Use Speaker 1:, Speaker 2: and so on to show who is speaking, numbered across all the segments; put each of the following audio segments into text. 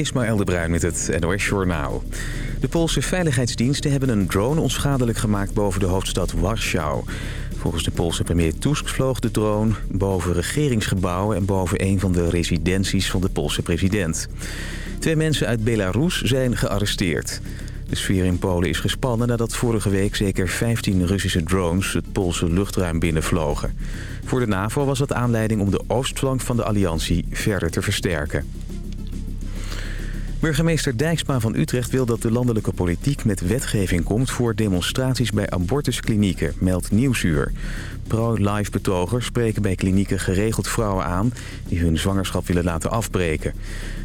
Speaker 1: Ismaël de Bruin met het NOS Journaal. De Poolse veiligheidsdiensten hebben een drone onschadelijk gemaakt boven de hoofdstad Warschau. Volgens de Poolse premier Tusk vloog de drone boven regeringsgebouwen... en boven een van de residenties van de Poolse president. Twee mensen uit Belarus zijn gearresteerd. De sfeer in Polen is gespannen nadat vorige week zeker 15 Russische drones het Poolse luchtruim binnenvlogen. Voor de NAVO was dat aanleiding om de oostflank van de alliantie verder te versterken. Burgemeester Dijksma van Utrecht wil dat de landelijke politiek met wetgeving komt voor demonstraties bij abortusklinieken, meldt Nieuwsuur. Pro-life betogers spreken bij klinieken geregeld vrouwen aan die hun zwangerschap willen laten afbreken.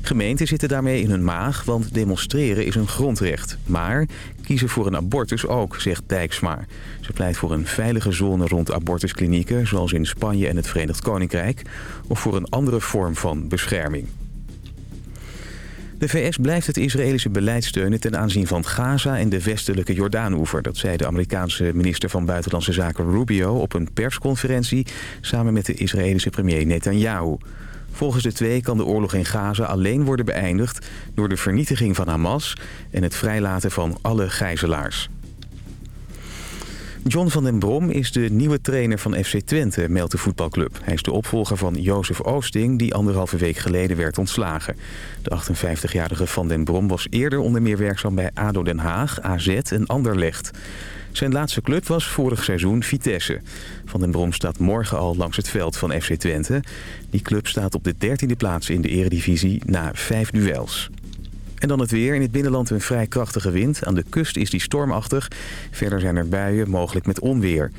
Speaker 1: Gemeenten zitten daarmee in hun maag, want demonstreren is een grondrecht. Maar kiezen voor een abortus ook, zegt Dijksma. Ze pleit voor een veilige zone rond abortusklinieken, zoals in Spanje en het Verenigd Koninkrijk, of voor een andere vorm van bescherming. De VS blijft het Israëlische beleid steunen ten aanzien van Gaza en de westelijke Jordaanoever. Dat zei de Amerikaanse minister van Buitenlandse Zaken Rubio op een persconferentie samen met de Israëlische premier Netanyahu. Volgens de twee kan de oorlog in Gaza alleen worden beëindigd door de vernietiging van Hamas en het vrijlaten van alle gijzelaars. John van den Brom is de nieuwe trainer van FC Twente, meldt voetbalclub. Hij is de opvolger van Jozef Oosting, die anderhalve week geleden werd ontslagen. De 58-jarige van den Brom was eerder onder meer werkzaam bij ADO Den Haag, AZ en Anderlecht. Zijn laatste club was vorig seizoen Vitesse. Van den Brom staat morgen al langs het veld van FC Twente. Die club staat op de 13e plaats in de eredivisie na vijf duels. En dan het weer. In het binnenland een vrij krachtige wind. Aan de kust is die stormachtig. Verder zijn er buien, mogelijk met onweer.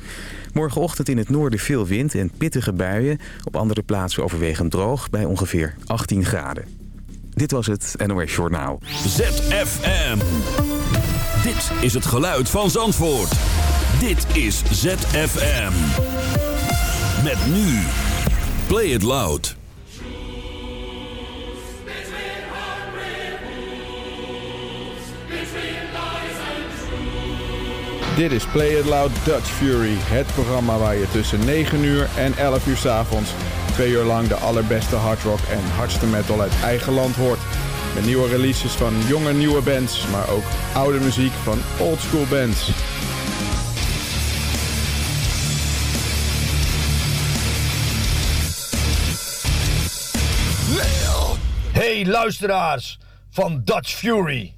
Speaker 1: Morgenochtend in het noorden veel wind en pittige buien. Op andere plaatsen overwegend droog bij ongeveer 18 graden. Dit was het NOS Journaal.
Speaker 2: ZFM. Dit is het geluid van Zandvoort. Dit is ZFM. Met nu. Play it loud.
Speaker 3: Dit is Play It Loud Dutch Fury, het programma waar je tussen 9 uur en 11 uur s avonds twee uur lang de allerbeste hardrock en hardste metal uit eigen land hoort. Met nieuwe releases van jonge nieuwe bands, maar ook oude muziek van oldschool bands.
Speaker 4: Hey luisteraars van Dutch Fury.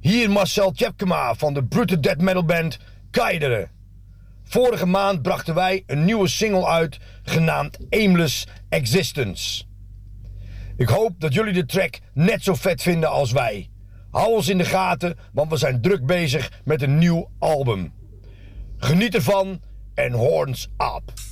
Speaker 4: Hier Marcel Tjepkema van de brute death metal band Keideren. Vorige maand brachten wij een nieuwe single uit genaamd Aimless Existence. Ik hoop dat jullie de track net zo vet vinden als wij. Hou ons in de gaten, want we zijn druk bezig met een nieuw album. Geniet ervan en horns up.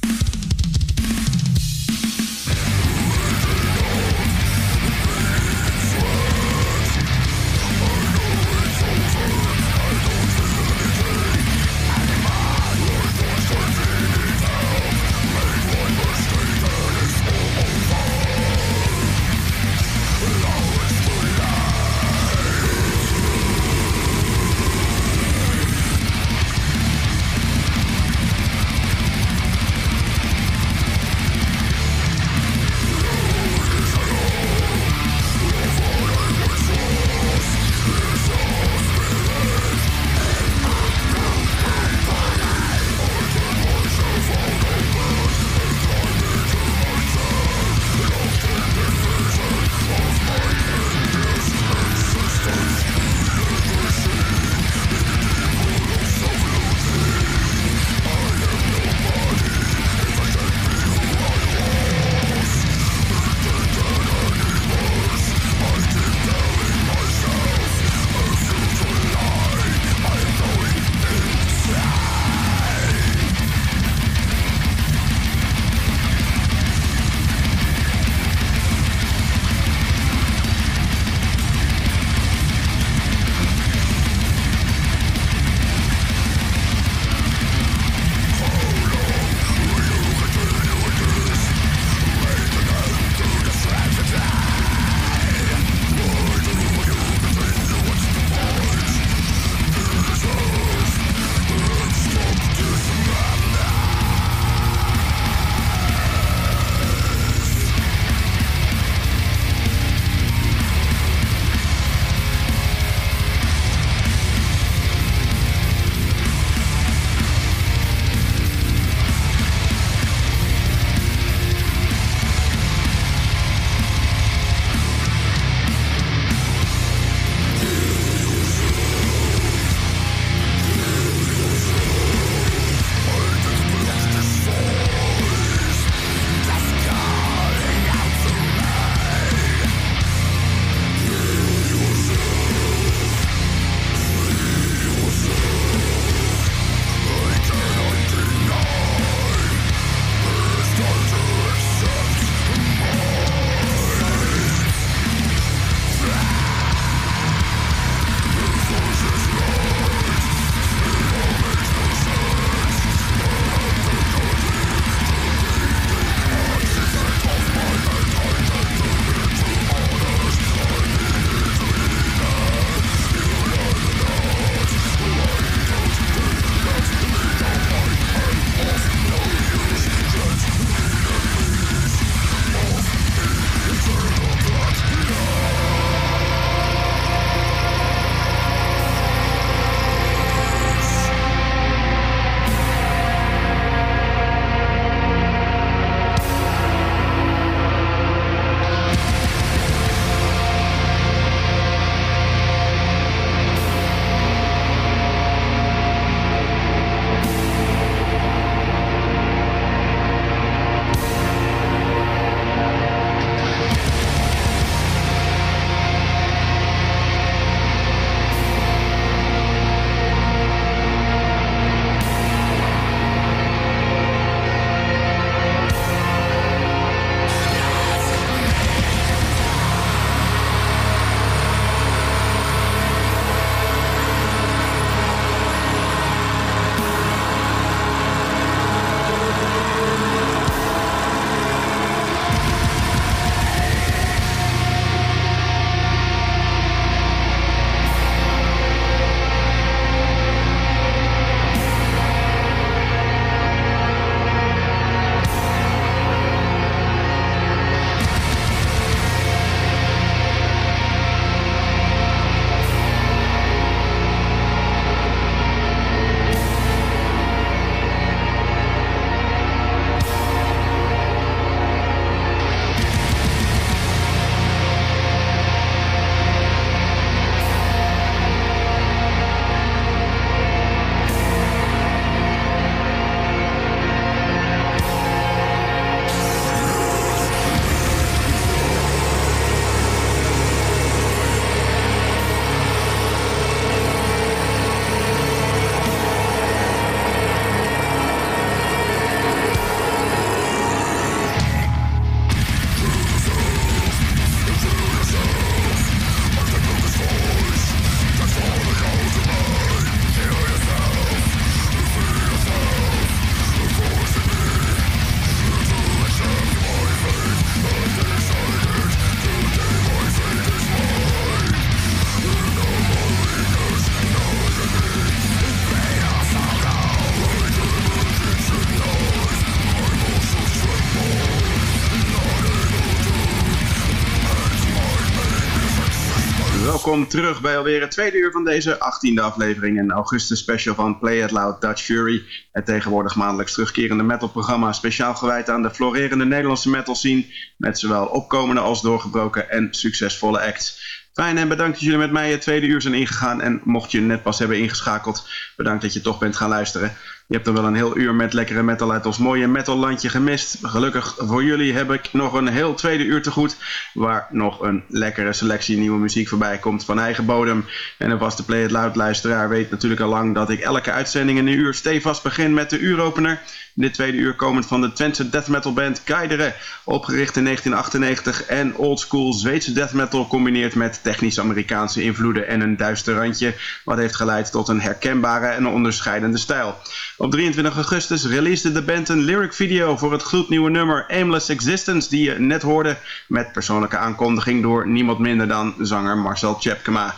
Speaker 5: Welkom terug bij alweer het tweede uur van deze 18e aflevering en augustus special van Play It Loud Dutch Fury. Het tegenwoordig maandelijks terugkerende metalprogramma speciaal gewijd aan de florerende Nederlandse metal scene met zowel opkomende als doorgebroken en succesvolle acts. Fijn en bedankt dat jullie met mij het tweede uur zijn ingegaan en mocht je net pas hebben ingeschakeld, bedankt dat je toch bent gaan luisteren. Je hebt er wel een heel uur met lekkere metal uit ons mooie metallandje gemist. Gelukkig voor jullie heb ik nog een heel tweede uur te goed. Waar nog een lekkere selectie nieuwe muziek voorbij komt van eigen bodem. En een vaste Play It Loud luisteraar weet natuurlijk al lang dat ik elke uitzending in een uur stevast begin met de uuropener. In dit tweede uur komend van de Twentse death metal band Kaidere. Opgericht in 1998 en oldschool Zweedse death metal combineert met technisch Amerikaanse invloeden en een duister randje. Wat heeft geleid tot een herkenbare en onderscheidende stijl. Op 23 augustus releasede de band een lyric video voor het gloednieuwe nummer Aimless Existence die je net hoorde met persoonlijke aankondiging door niemand minder dan zanger Marcel Tjepkema.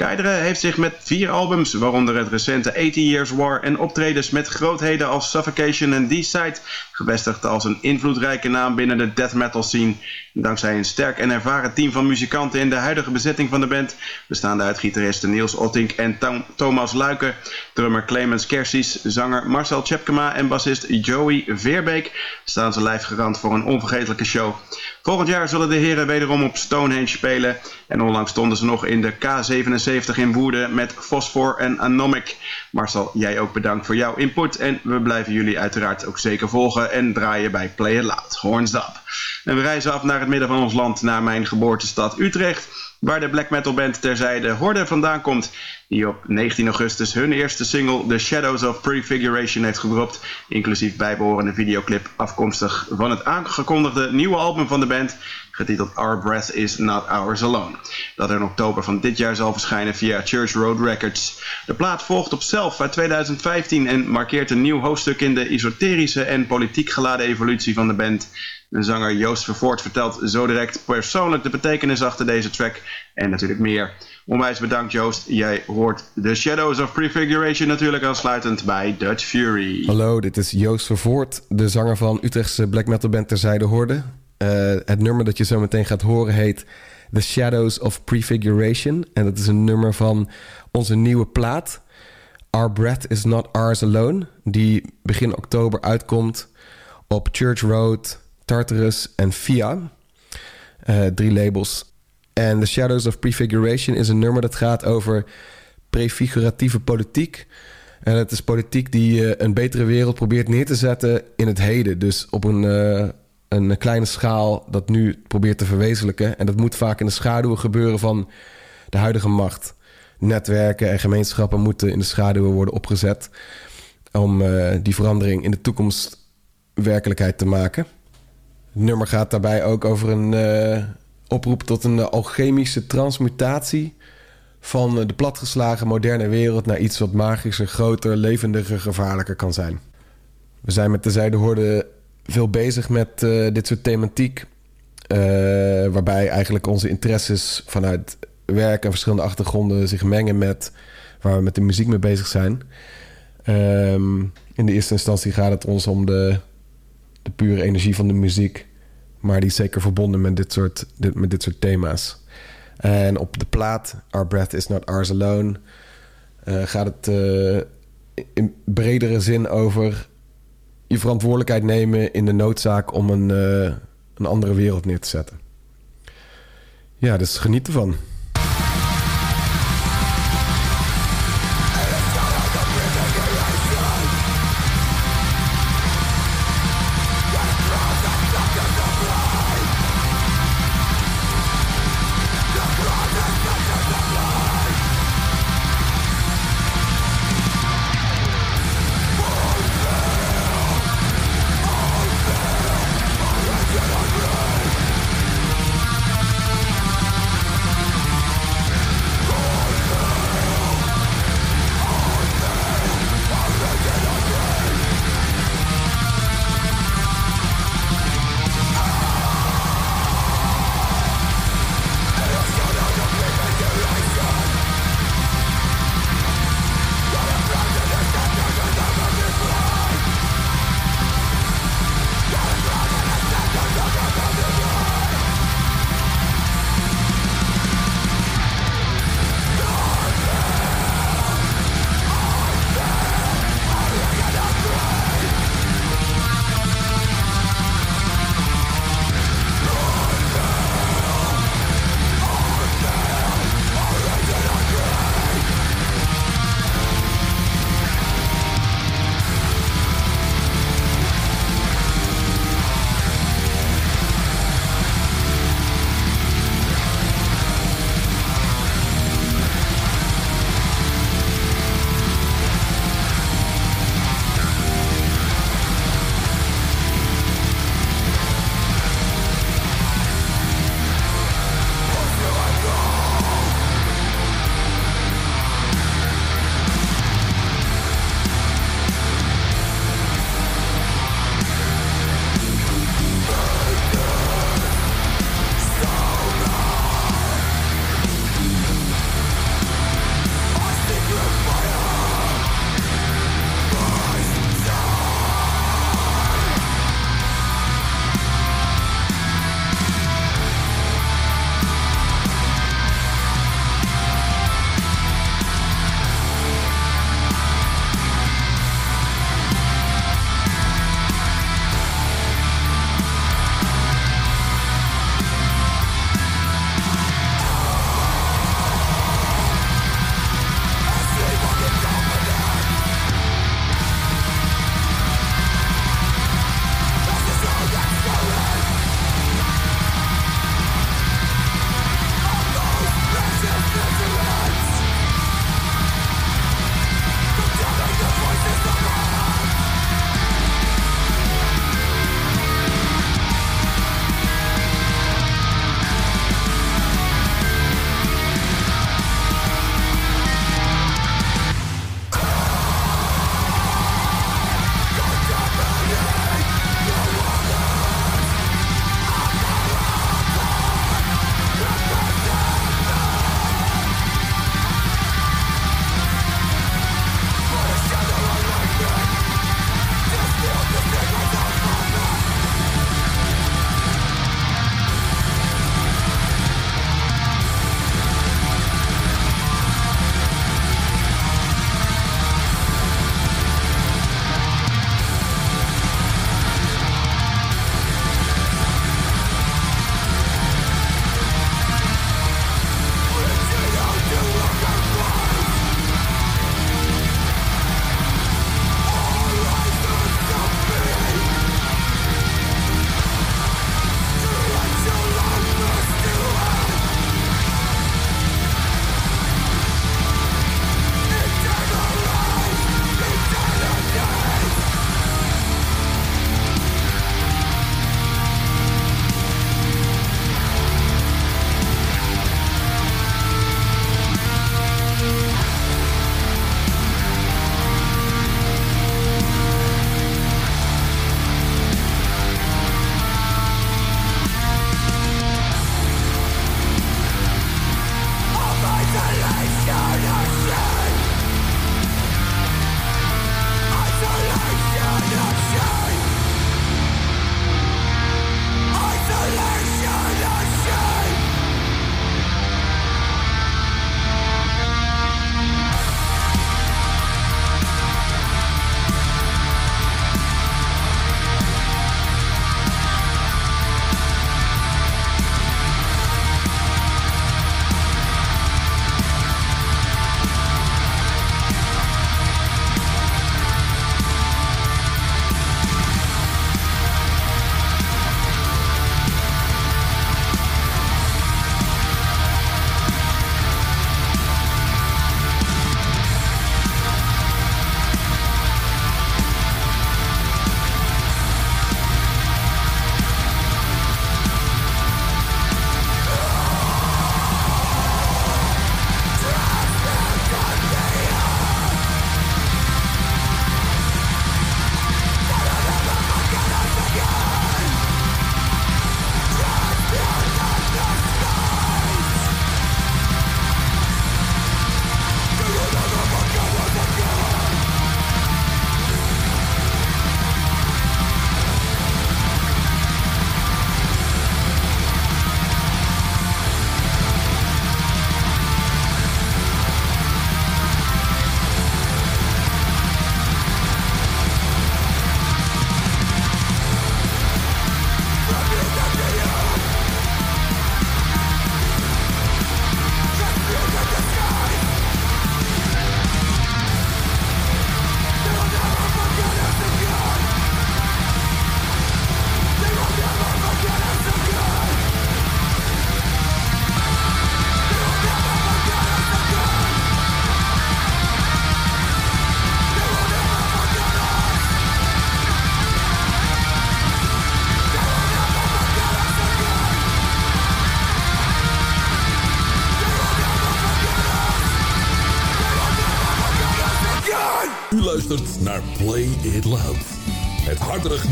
Speaker 5: Keidere heeft zich met vier albums, waaronder het recente 80 Years War en optredens met grootheden als Suffocation en D-Side, gevestigd als een invloedrijke naam binnen de death metal scene. Dankzij een sterk en ervaren team van muzikanten in de huidige bezetting van de band, bestaande uit gitaristen Niels Ottink en Thomas Luiken, drummer Clemens Kersies, zanger Marcel Tjepkema en bassist Joey Veerbeek, staan ze lijfgerand voor een onvergetelijke show. Volgend jaar zullen de heren wederom op Stonehenge spelen en onlangs stonden ze nog in de K77 in Woerden met Phosphor en Anomic. Marcel, jij ook bedankt voor jouw input en we blijven jullie uiteraard ook zeker volgen en draaien bij Play It Loud, Horns Up. En we reizen af naar het midden van ons land, naar mijn geboortestad Utrecht, waar de black metal band terzijde Horde vandaan komt, die op 19 augustus hun eerste single The Shadows of Prefiguration heeft gedropt, inclusief bijbehorende videoclip afkomstig van het aangekondigde nieuwe album van de band, getiteld Our Breath Is Not Ours Alone, dat er in oktober van dit jaar zal verschijnen via Church Road Records. De plaat volgt op zelf uit 2015 en markeert een nieuw hoofdstuk in de esoterische en politiek geladen evolutie van de band. De zanger Joost Vervoort vertelt zo direct persoonlijk de betekenis achter deze track en natuurlijk meer. Onwijs bedankt Joost. Jij hoort The Shadows of Prefiguration natuurlijk aansluitend bij Dutch Fury.
Speaker 6: Hallo, dit is Joost Vervoort, de zanger van Utrechtse black metal band Terzijde Horde. Uh, het nummer dat je zo meteen gaat horen heet The Shadows of Prefiguration. En dat is een nummer van onze nieuwe plaat. Our Breath is Not Ours Alone. Die begin oktober uitkomt op Church Road, Tartarus en Via. Uh, drie labels. En The Shadows of Prefiguration is een nummer dat gaat over prefiguratieve politiek. En het is politiek die uh, een betere wereld probeert neer te zetten in het heden. Dus op een, een kleine schaal dat nu probeert te verwezenlijken. En dat moet vaak in de schaduwen gebeuren van de huidige macht. Netwerken en gemeenschappen moeten in de schaduwen worden opgezet om uh, die verandering in de toekomst werkelijkheid te maken. Het nummer gaat daarbij ook over een uh, oproep tot een alchemische transmutatie van de platgeslagen moderne wereld naar iets wat magischer, groter, levendiger, gevaarlijker kan zijn. We zijn met de Zijdehoorde veel bezig met uh, dit soort thematiek, uh, waarbij eigenlijk onze interesses vanuit werk en verschillende achtergronden zich mengen met waar we met de muziek mee bezig zijn. Um, in de eerste instantie gaat het ons om de, de pure energie van de muziek. Maar die is zeker verbonden met dit soort, met dit soort thema's. En op de plaat Our Breath Is Not Ours Alone... Uh, gaat het in bredere zin over je verantwoordelijkheid nemen... in de noodzaak om een, uh, een andere wereld neer te zetten. Ja, dus geniet ervan.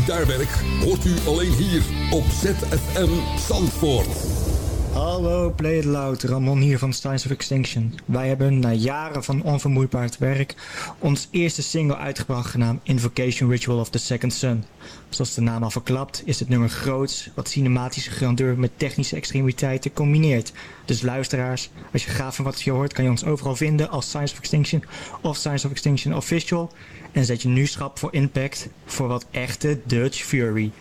Speaker 2: Gitaarwerk hoort u alleen hier op ZFM Zandvoort.
Speaker 7: Hallo, Play It Loud, Ramon hier van Science of Extinction. Wij hebben na jaren van onvermoeibaar werk ons eerste single uitgebracht genaamd Invocation Ritual of the Second Sun. Zoals de naam al verklapt is het nummer groots wat cinematische grandeur met technische extremiteiten combineert. Dus luisteraars, als je gaaf van wat je hoort kan je ons overal vinden als Science of Extinction of Science of Extinction Official. En zet je nu schrap voor impact voor wat echte Dutch Fury.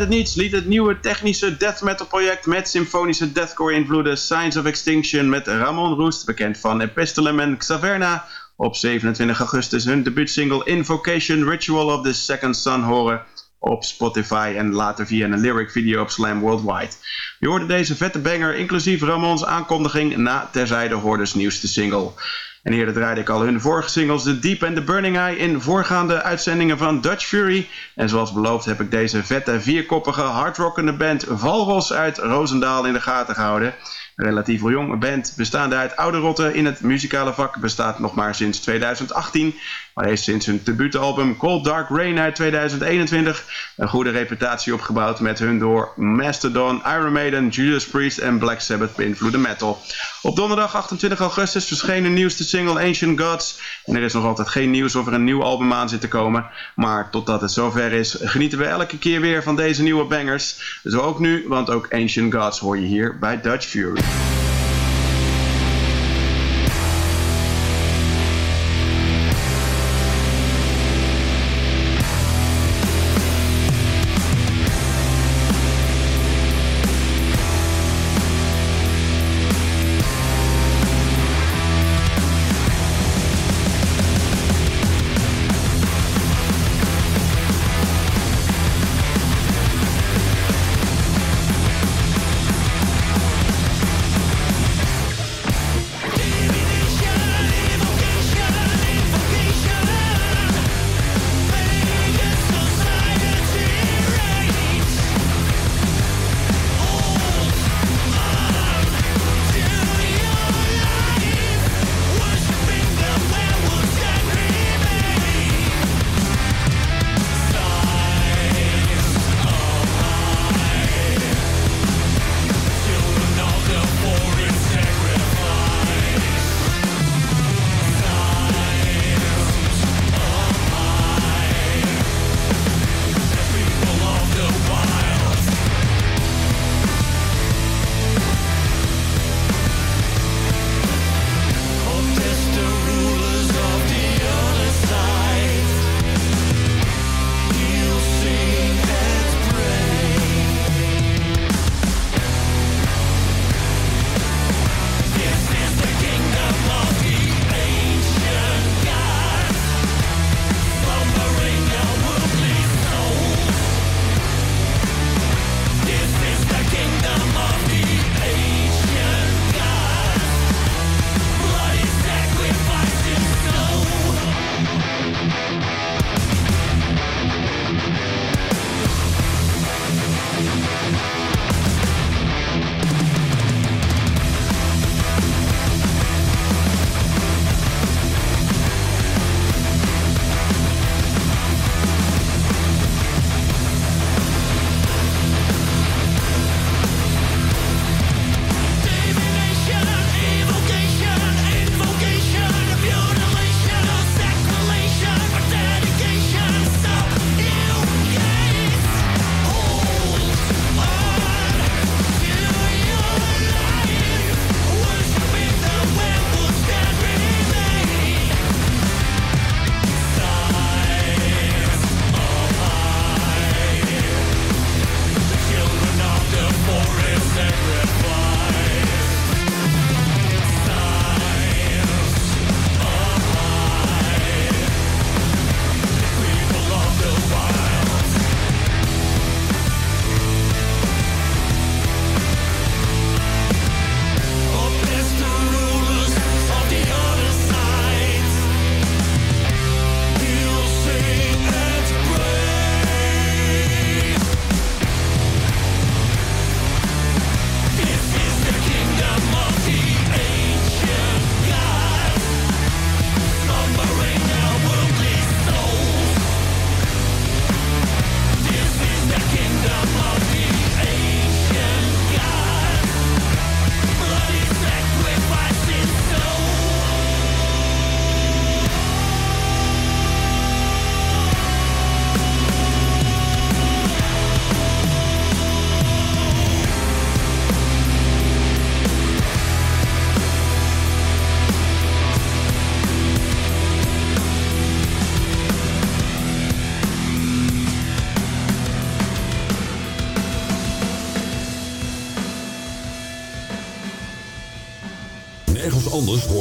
Speaker 5: Het niets liet het nieuwe technische death metal project met symfonische deathcore invloeden Signs of Extinction met Ramon Roest, bekend van Epistolum en Xaverna, op 27 augustus hun debuutsingle Invocation Ritual of the Second Sun horen op Spotify en later via een lyric video op Slam Worldwide. Je hoorde deze vette banger inclusief Ramons aankondiging na terzijde Hordes nieuwste single. En eerder draaide ik al hun vorige singles The Deep and The Burning Eye in voorgaande uitzendingen van Dutch Fury. En zoals beloofd heb ik deze vette vierkoppige hardrockende band Valros uit Roosendaal in de gaten gehouden. Een relatief jonge band bestaande uit oude rotten in het muzikale vak bestaat nog maar sinds 2018. Maar heeft sinds hun debuutalbum Cold Dark Rain uit 2021 een goede reputatie opgebouwd met hun door Mastodon, Iron Maiden, Judas Priest en Black Sabbath beïnvloede metal. Op donderdag 28 augustus verscheen hun nieuwste single Ancient Gods. En er is nog altijd geen nieuws of er een nieuw album aan zit te komen. Maar totdat het zover is, genieten we elke keer weer van deze nieuwe bangers. Zo ook nu, want ook Ancient Gods hoor je hier bij Dutch Fury.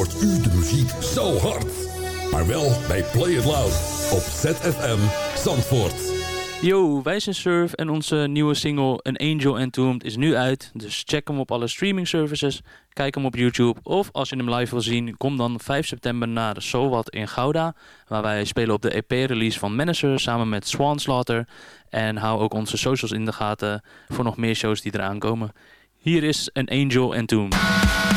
Speaker 2: Hoort u de muziek zo hard. Maar wel bij Play It Loud op ZFM Zandvoort.
Speaker 8: Yo, wij zijn Surf en onze nieuwe single An Angel Entombed is nu uit. Dus check hem op alle streaming services, kijk hem op YouTube. Of als je hem live wil zien, kom dan 5 september naar Sowat in Gouda. Waar wij spelen op de EP-release van Menacer samen met Swan Slaughter. En hou ook onze socials in de gaten voor nog meer shows die eraan komen. Hier is An Angel Entombed.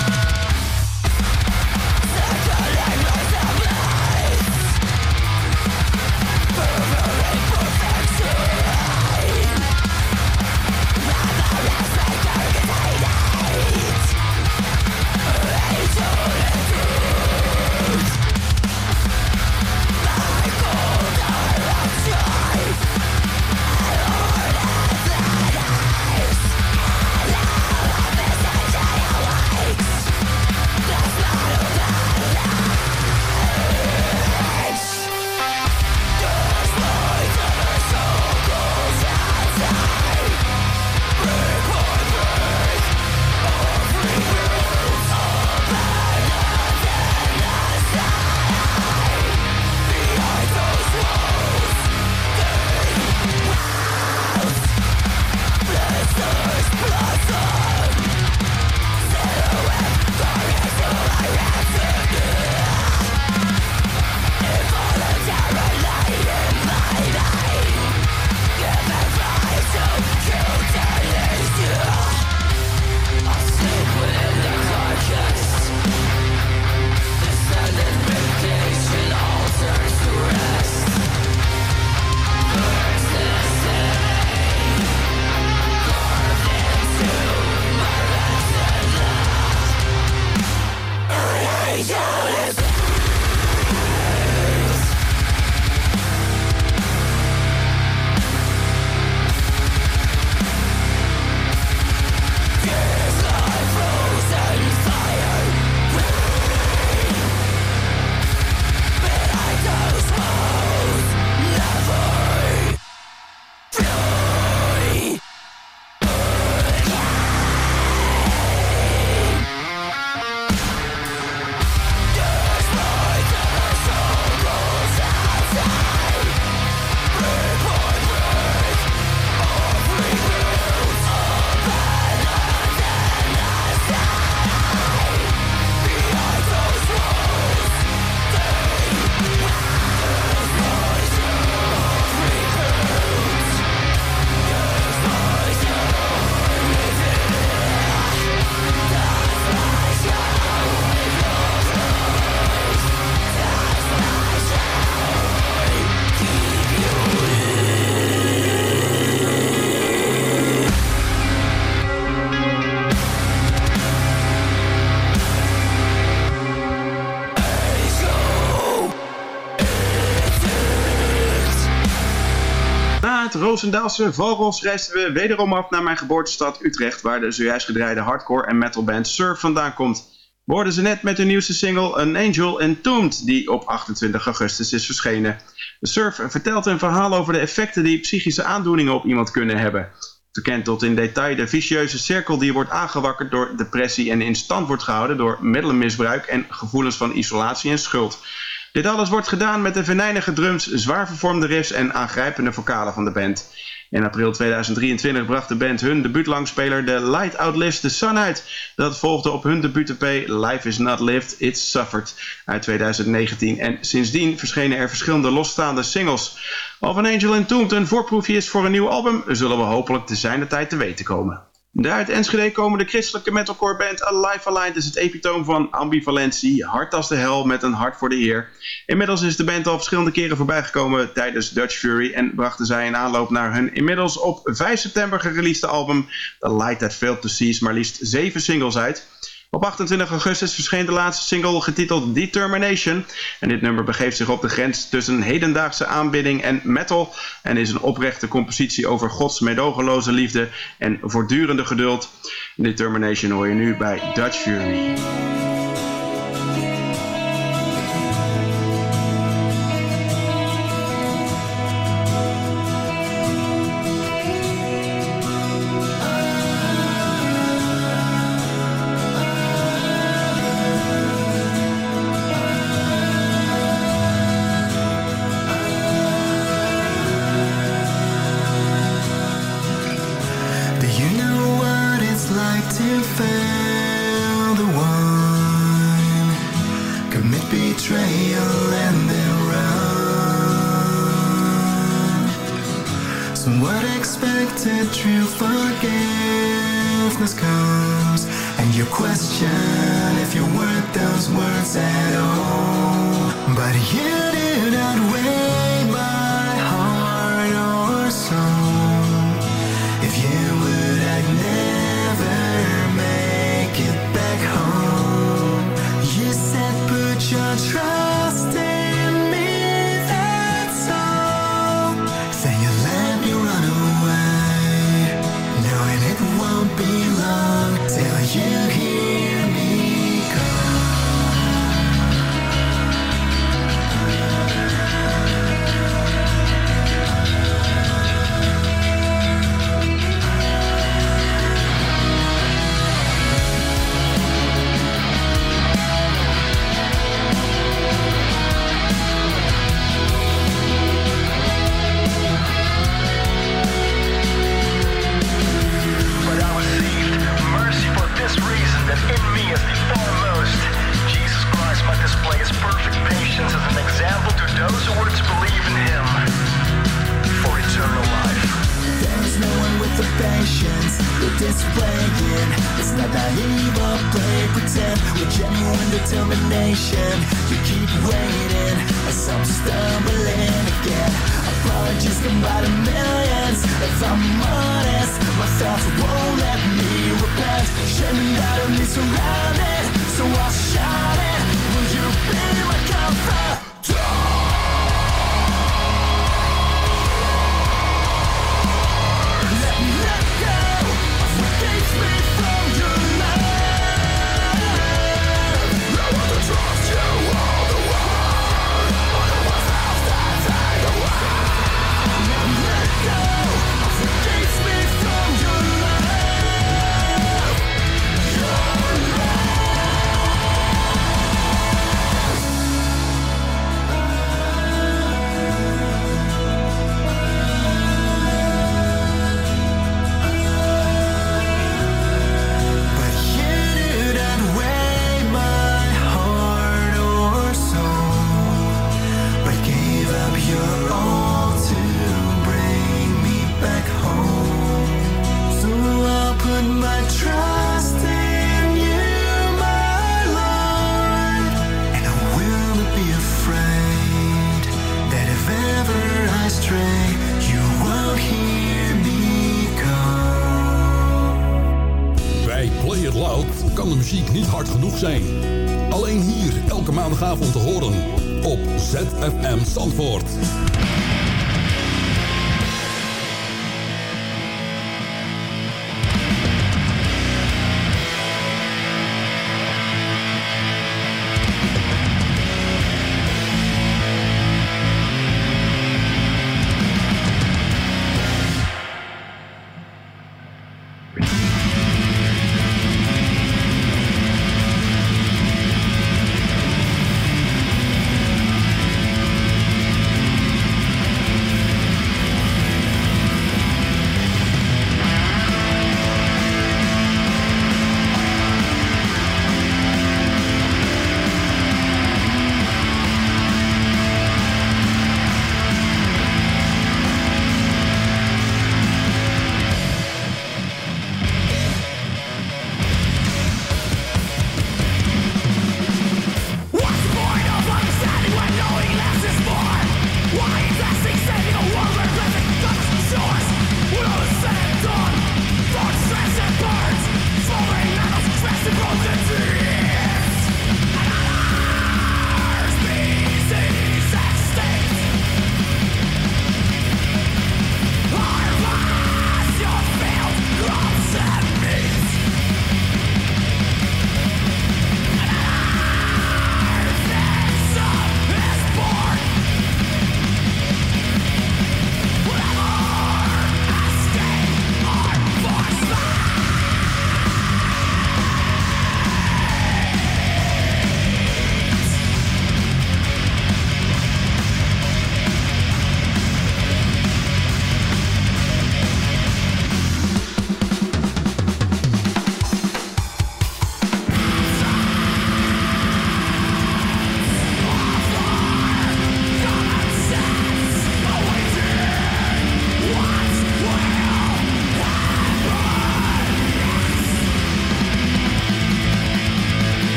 Speaker 5: Roosendaalse Vogels reisden we wederom af naar mijn geboortestad Utrecht, waar de zojuist gedraaide hardcore en metalband Surf vandaan komt. We hoorden ze net met hun nieuwste single An Angel Entombed, die op 28 augustus is verschenen. Surf vertelt een verhaal over de effecten die psychische aandoeningen op iemand kunnen hebben. Verkent tot in detail de vicieuze cirkel die wordt aangewakkerd door depressie en in stand wordt gehouden door middelenmisbruik en gevoelens van isolatie en schuld. Dit alles wordt gedaan met de venijnige drums, zwaar vervormde riffs en aangrijpende vocalen van de band. In april 2023 bracht de band hun debuutlangspeler The Light Outlives the Sun uit. Dat volgde op hun debuut-EP Life is Not Lived, It's Suffered uit 2019. En sindsdien verschenen er verschillende losstaande singles. Of An Angel Entombed een voorproefje is voor een nieuw album, zullen we hopelijk te zijner tijd te weten komen. De uit Enschede komende christelijke metalcore band Alive Aligned is het epitoom van ambivalentie, hard als de hel met een hart voor de Heer. Inmiddels is de band al verschillende keren voorbijgekomen tijdens Dutch Fury en brachten zij in aanloop naar hun inmiddels op 5 september gereleasede album The Light That Failed To Cease maar liefst 7 singles uit. Op 28 augustus verscheen de laatste single getiteld Determination. En dit nummer begeeft zich op de grens tussen hedendaagse aanbidding en metal. En is een oprechte compositie over Gods medogeloze liefde en voortdurende geduld. Determination hoor je nu bij Dutch Fury.
Speaker 9: Comes and you question if you're worth those words at all.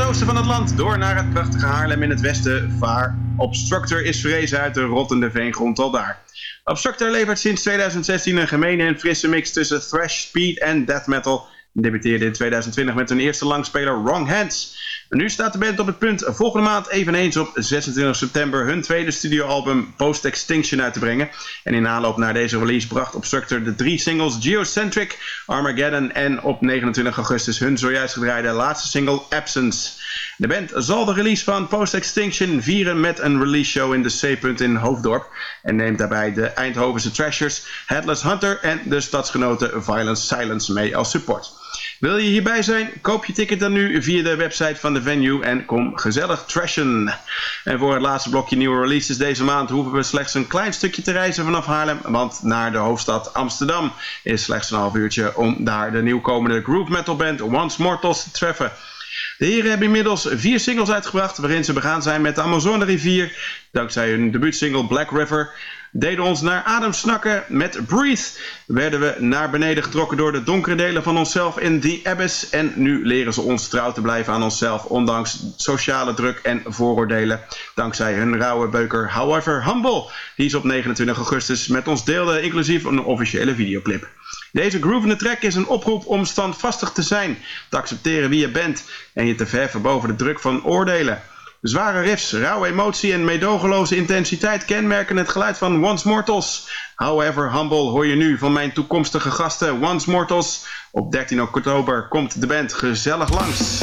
Speaker 5: Oosten van het land door naar het prachtige Haarlem in het westen. Waar Obstructor is verrezen uit de rottende veengrond al daar. Obstructor levert sinds 2016 een gemene en frisse mix tussen thrash, speed en death metal. Debuteerde in 2020 met hun eerste langspeler Wrong Hands. Nu staat de band op het punt volgende maand eveneens op 26 september hun tweede studioalbum Post Extinction uit te brengen. En in aanloop naar deze release bracht Obstructor de drie singles Geocentric, Armageddon en op 29 augustus hun zojuist gedraaide laatste single Absence. De band zal de release van Post Extinction vieren met een release show in de C-punt in Hoofddorp. En neemt daarbij de Eindhovense Trashers, Headless Hunter en de stadsgenoten Violence Silence mee als support. Wil je hierbij zijn? Koop je ticket dan nu via de website van de venue en kom gezellig trashen. En voor het laatste blokje nieuwe releases deze maand hoeven we slechts een klein stukje te reizen vanaf Haarlem, want naar de hoofdstad Amsterdam is slechts een half uurtje om daar de nieuwkomende groove metal band Once Mortals te treffen. De heren hebben inmiddels vier singles uitgebracht waarin ze begaan zijn met de Amazone rivier, dankzij hun debuutsingle Black River deden ons naar adem snakken met Breathe. Werden we naar beneden getrokken door de donkere delen van onszelf in The Abyss. En nu leren ze ons trouw te blijven aan onszelf, ondanks sociale druk en vooroordelen. Dankzij hun rauwe beuker However Humble, die ze op 29 augustus met ons deelde, inclusief een officiële videoclip. Deze groovende track is een oproep om standvastig te zijn, te accepteren wie je bent en je te verven boven de druk van oordelen. Zware riffs, rauwe emotie en meedogenloze intensiteit kenmerken het geluid van Once Mortals. However Humble hoor je nu van mijn toekomstige gasten Once Mortals. Op 13 oktober komt de band gezellig langs.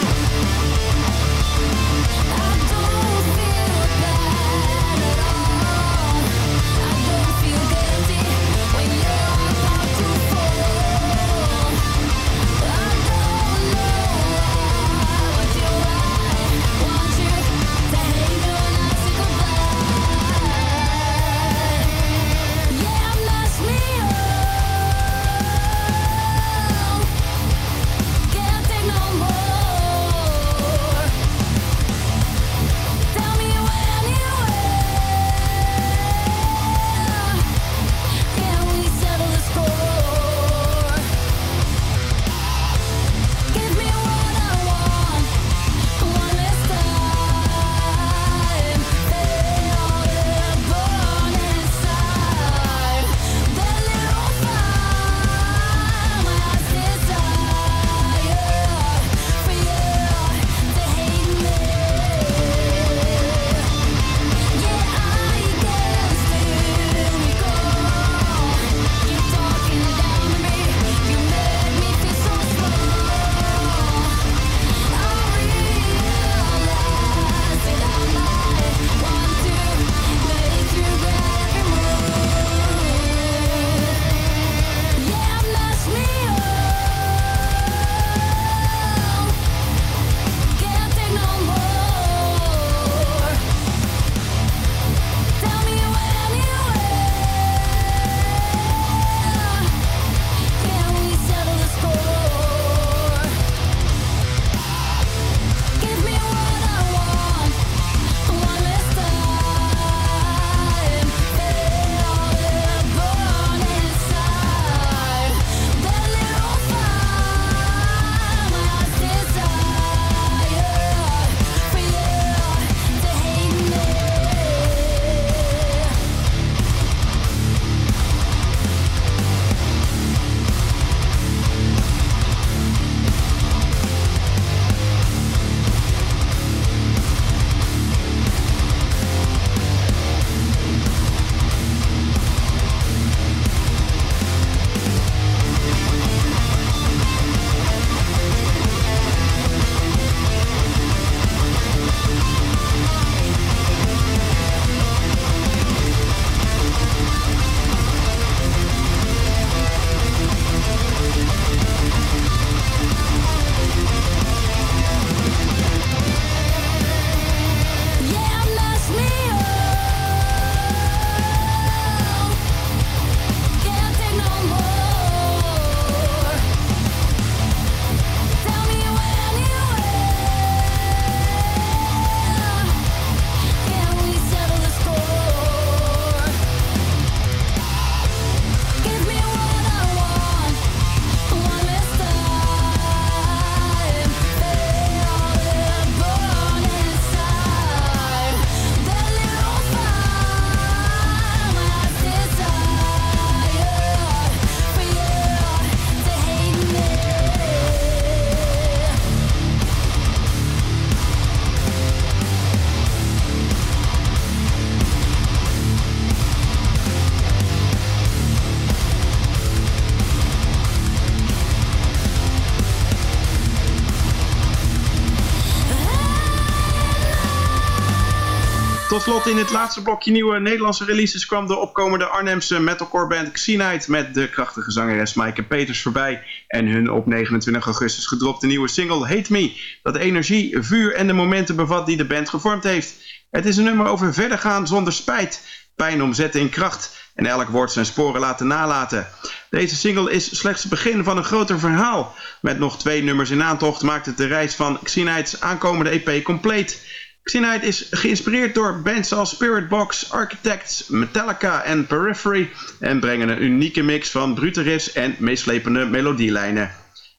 Speaker 5: Tot slot in het laatste blokje nieuwe Nederlandse releases kwam de opkomende Arnhemse metalcore band Xenite met de krachtige zangeres Maaike Peters voorbij en hun op 29 augustus gedropte nieuwe single Hate Me, dat energie, vuur en de momenten bevat die de band gevormd heeft. Het is een nummer over verder gaan zonder spijt, pijn omzetten in kracht en elk woord zijn sporen laten nalaten. Deze single is slechts het begin van een groter verhaal. Met nog twee nummers in aantocht maakt het de reis van Xenite's aankomende EP compleet. Xenite is geïnspireerd door bands als Spiritbox, Architects, Metallica en Periphery en brengen een unieke mix van brute en meeslepende melodielijnen.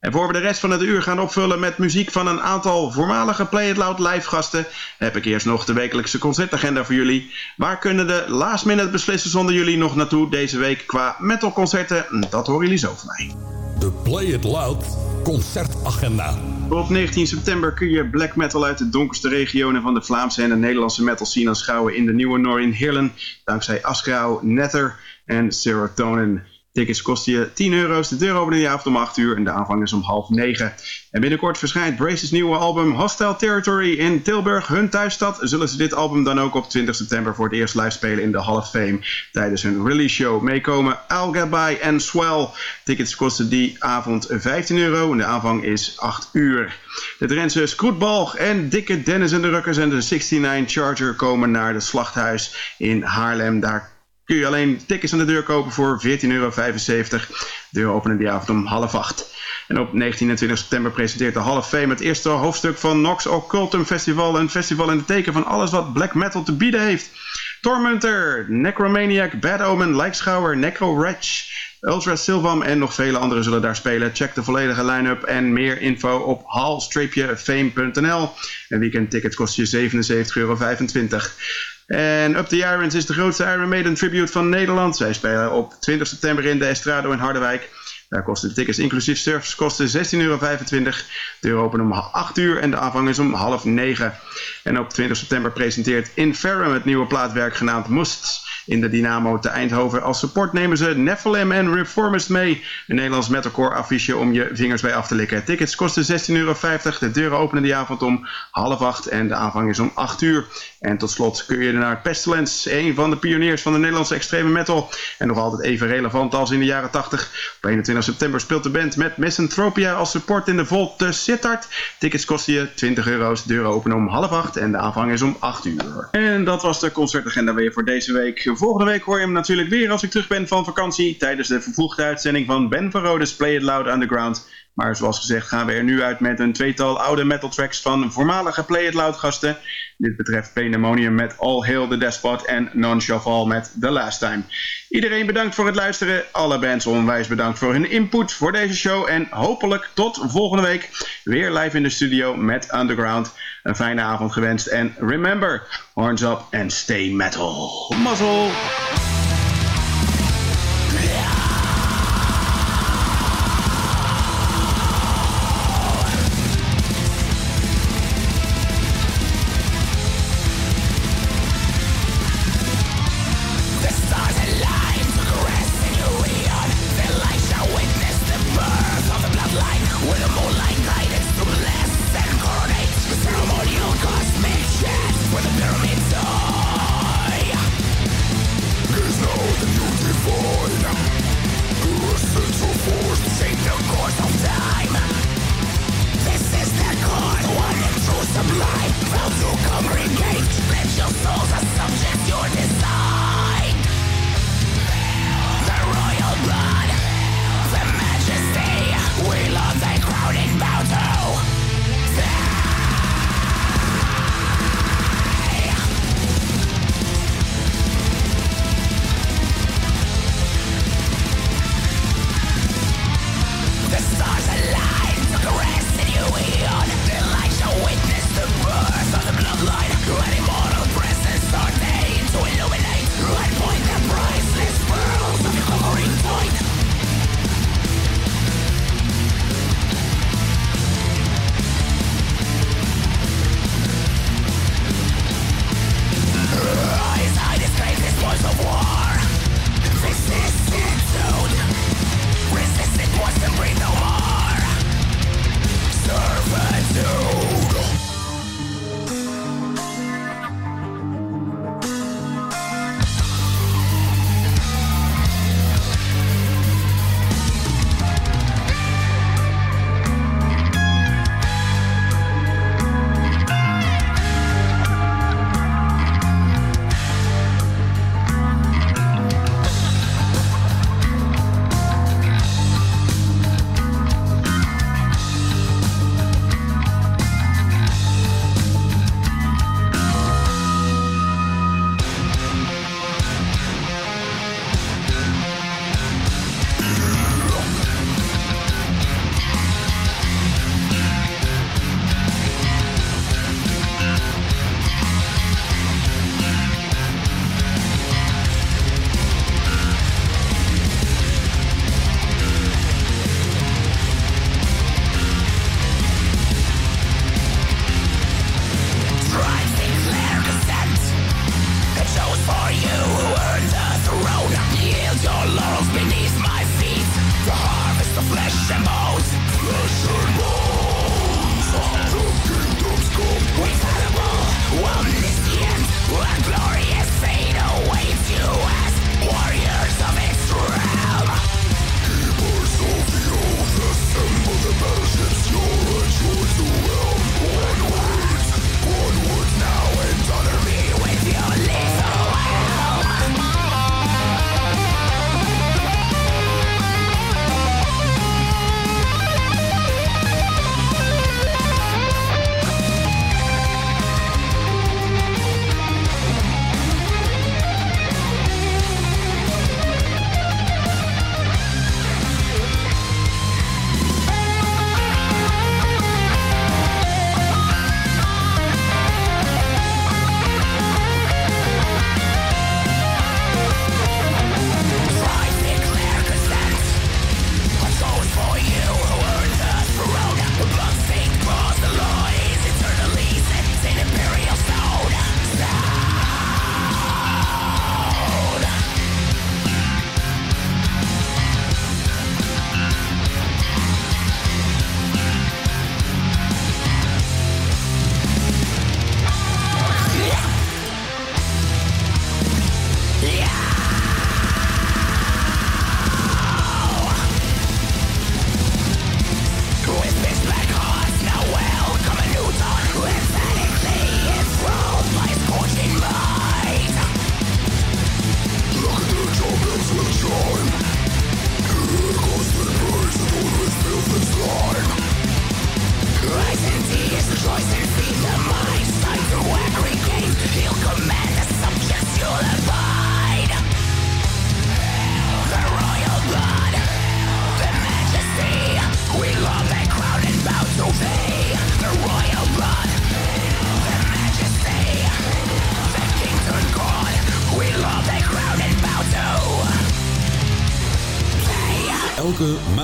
Speaker 5: En voor we de rest van het uur gaan opvullen met muziek van een aantal voormalige Play It Loud live gasten, heb ik eerst nog de wekelijkse concertagenda voor jullie. Waar kunnen de last minute beslissen zonder jullie nog naartoe deze week qua metalconcerten? Dat horen jullie zo van mij.
Speaker 2: De Play It Loud concertagenda.
Speaker 5: Op 19 september kun je black metal uit de donkerste regionen van de Vlaamse en de Nederlandse metal scene aanschouwen in de Nieuwe Noor in Heerlen, dankzij Asgrau, Nether en Serotonin. Tickets kosten je 10 euro's. De deur openen die avond om 8 uur en de aanvang is om half 9. En binnenkort verschijnt Brace's nieuwe album Hostile Territory in Tilburg, hun thuisstad. Zullen ze dit album dan ook op 20 september voor het eerst live spelen in de Hall of Fame tijdens hun release show meekomen. I'll Get en Swell. Tickets kosten die avond 15 euro en de aanvang is 8 uur. De Drentse Scroetbalg en Dikke Dennis en de Rukkers en de 69 Charger komen naar het slachthuis in Haarlem. Daar kun je alleen tickets aan de deur kopen voor 14,75 euro. Deur openen die avond om half acht. En op 19 en 20 september presenteert de Hall of Fame het eerste hoofdstuk van Nox Occultum Festival. Een festival in het teken van alles wat black metal te bieden heeft. Tormentor, Necromaniac, Bad Omen, Lijkschouwer, Necro Wretch, Ultra Sylvam en nog vele anderen zullen daar spelen. Check de volledige line-up en meer info op hall-fame.nl. Een weekendticket kost je 77,25 euro. En Up the Irons is de grootste Iron Maiden tribute van Nederland. Zij spelen op 20 september in de Estrado in Harderwijk. Daar kosten de tickets inclusief servicekosten 16,25 euro. De deur om 8 uur en de aanvang is om half 9. En op 20 september presenteert Inferrum het nieuwe plaatwerk genaamd Musts in de Dynamo te Eindhoven. Als support nemen ze Nephilim en Reformist mee. Een Nederlands metalcore affiche om je vingers bij af te likken. Tickets kosten 16,50 euro. De deuren openen die avond om half acht en de aanvang is om 8 uur. En tot slot kun je naar Pestilence, een van de pioniers van de Nederlandse extreme metal. En nog altijd even relevant als in de jaren 80. Op 21 september speelt de band met Misanthropia als support in de Volt te Sittard. Tickets kosten je 20 euro's, deuren openen om half acht en de aanvang is om 8 uur. En dat was de concertagenda weer voor deze week. Volgende week hoor je hem natuurlijk weer als ik terug ben van vakantie tijdens de vervoegde uitzending van Ben van Rode's Play It Loud Underground. Maar zoals gezegd gaan we er nu uit met een tweetal oude metal tracks van voormalige Play It Loud gasten. Dit betreft Pandemonium met All Hail the Despot en Non met The Last Time. Iedereen bedankt voor het luisteren. Alle bands onwijs bedankt voor hun input voor deze show. En hopelijk tot volgende week weer live in de studio met Underground. Een fijne avond gewenst. En remember, horns up and stay metal. Muzzle!